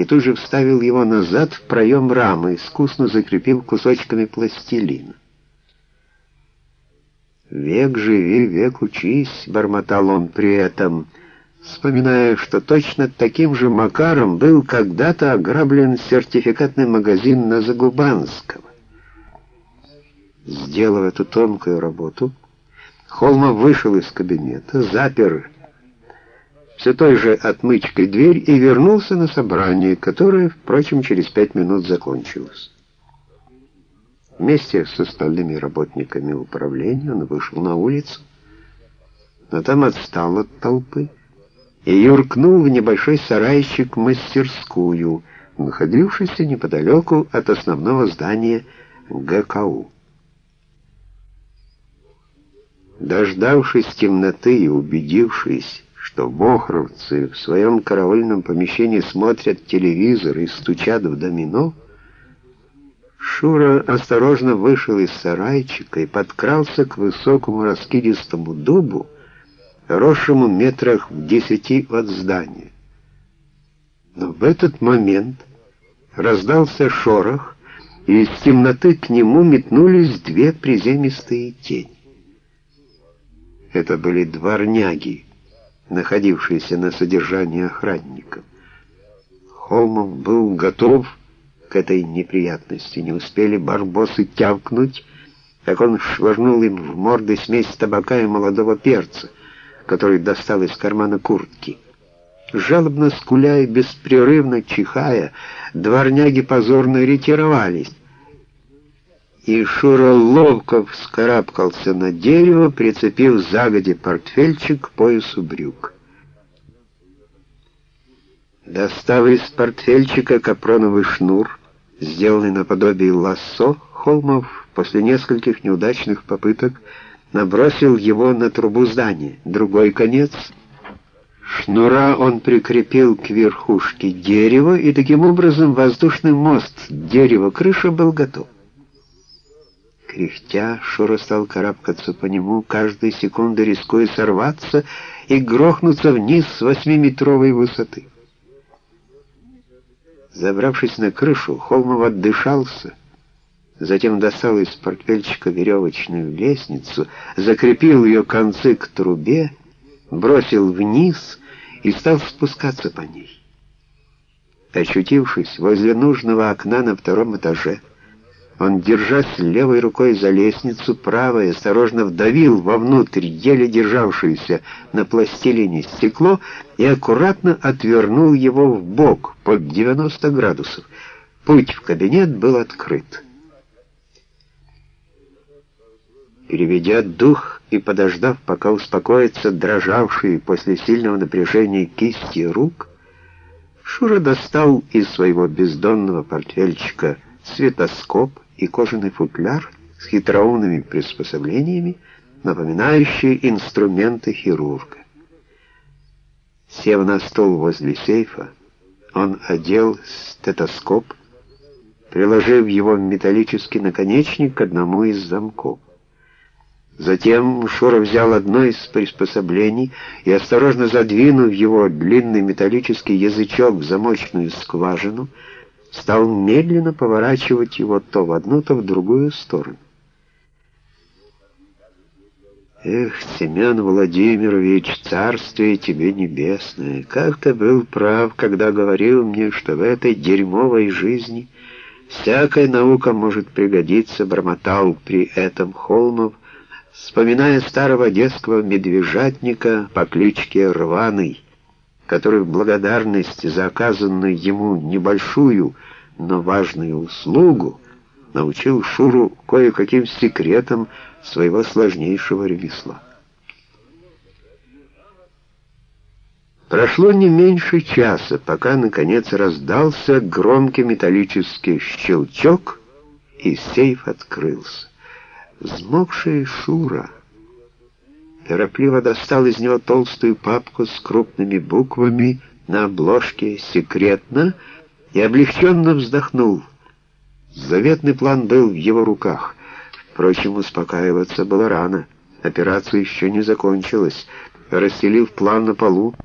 и тут же вставил его назад в проем рамы, искусно закрепил кусочками пластилина. «Век живи, век учись», — бормотал он при этом, вспоминая, что точно таким же макаром был когда-то ограблен сертификатный магазин на Загубанского. Сделав эту тонкую работу, Холмов вышел из кабинета, запер все той же отмычкой дверь и вернулся на собрание, которое, впрочем, через пять минут закончилось. Вместе с остальными работниками управления он вышел на улицу, но там отстал от толпы и юркнул в небольшой сарайчик-мастерскую, находившийся неподалеку от основного здания ГКУ. Дождавшись темноты и убедившись, что бохровцы в своем караульном помещении смотрят телевизор и стучат в домино, Шура осторожно вышел из сарайчика и подкрался к высокому раскидистому дубу, росшему метрах в десяти от здания. Но в этот момент раздался шорох, и из темноты к нему метнулись две приземистые тени. Это были дворняги, находившиеся на содержании охранников. Холмов был готов к этой неприятности. Не успели барбосы тявкнуть, как он швырнул им в морды смесь табака и молодого перца, который достал из кармана куртки. Жалобно скуля и беспрерывно чихая, дворняги позорно ретировались. И Шура ловко вскарабкался на дерево, прицепив загоди портфельчик к поясу брюк. Достав из портфельчика капроновый шнур, сделанный наподобие лассо, Холмов после нескольких неудачных попыток набросил его на трубу здания. Другой конец шнура он прикрепил к верхушке дерева, и таким образом воздушный мост дерева-крыша был готов. Кряхтя, Шура стал карабкаться по нему, каждую секунду рискуя сорваться и грохнуться вниз с восьмиметровой высоты. Забравшись на крышу, Холмов отдышался, затем достал из портфельчика веревочную лестницу, закрепил ее концы к трубе, бросил вниз и стал спускаться по ней. Очутившись возле нужного окна на втором этаже, он, держась левой рукой за лестницу, правой осторожно вдавил вовнутрь еле державшееся на пластилине стекло и аккуратно отвернул его в бок под 90 градусов. Путь в кабинет был открыт. Переведя дух и подождав, пока успокоятся дрожавшие после сильного напряжения кисти рук, Шура достал из своего бездонного портфельчика светоскоп и кожаный футляр с хитроумными приспособлениями, напоминающие инструменты хирурга. Сев на стол возле сейфа, он одел стетоскоп, приложив его металлический наконечник к одному из замков. Затем Шура взял одно из приспособлений и, осторожно задвинув его длинный металлический язычок в замочную скважину, стал медленно поворачивать его то в одну, то в другую сторону. Эх, Семен Владимирович, царствие тебе небесное, как ты был прав, когда говорил мне, что в этой дерьмовой жизни всякая наука может пригодиться, бормотал при этом Холмов, вспоминая старого одесского медвежатника по кличке Рваный который в благодарность за оказанную ему небольшую, но важную услугу научил Шуру кое-каким секретам своего сложнейшего ремесла. Прошло не меньше часа, пока, наконец, раздался громкий металлический щелчок, и сейф открылся. Взмокшая Шура — торопливо достал из него толстую папку с крупными буквами на обложке «Секретно» и облегченно вздохнул. Заветный план был в его руках. Впрочем, успокаиваться было рано. Операция еще не закончилась. Расстелив план на полу,